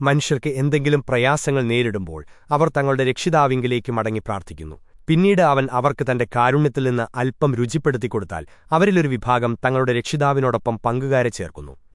മനുഷ്യർക്ക് എന്തെങ്കിലും പ്രയാസങ്ങൾ നേരിടുമ്പോൾ അവർ തങ്ങളുടെ രക്ഷിതാവിങ്കിലേക്ക് മടങ്ങി പ്രാർത്ഥിക്കുന്നു. പിന്നീട് അവൻ അവർക്ക് തന്റെ കാരുണ്യത്തിൽ നിന്ന് അല്പം രുചിപ്പെടുത്തിക്കൊടുത്താൽ അവരിലൊരു വിഭാഗം തങ്ങളുടെ രക്ഷിതാവിനോടൊപ്പം പങ്കുകാരെ ചേർക്കുന്നു.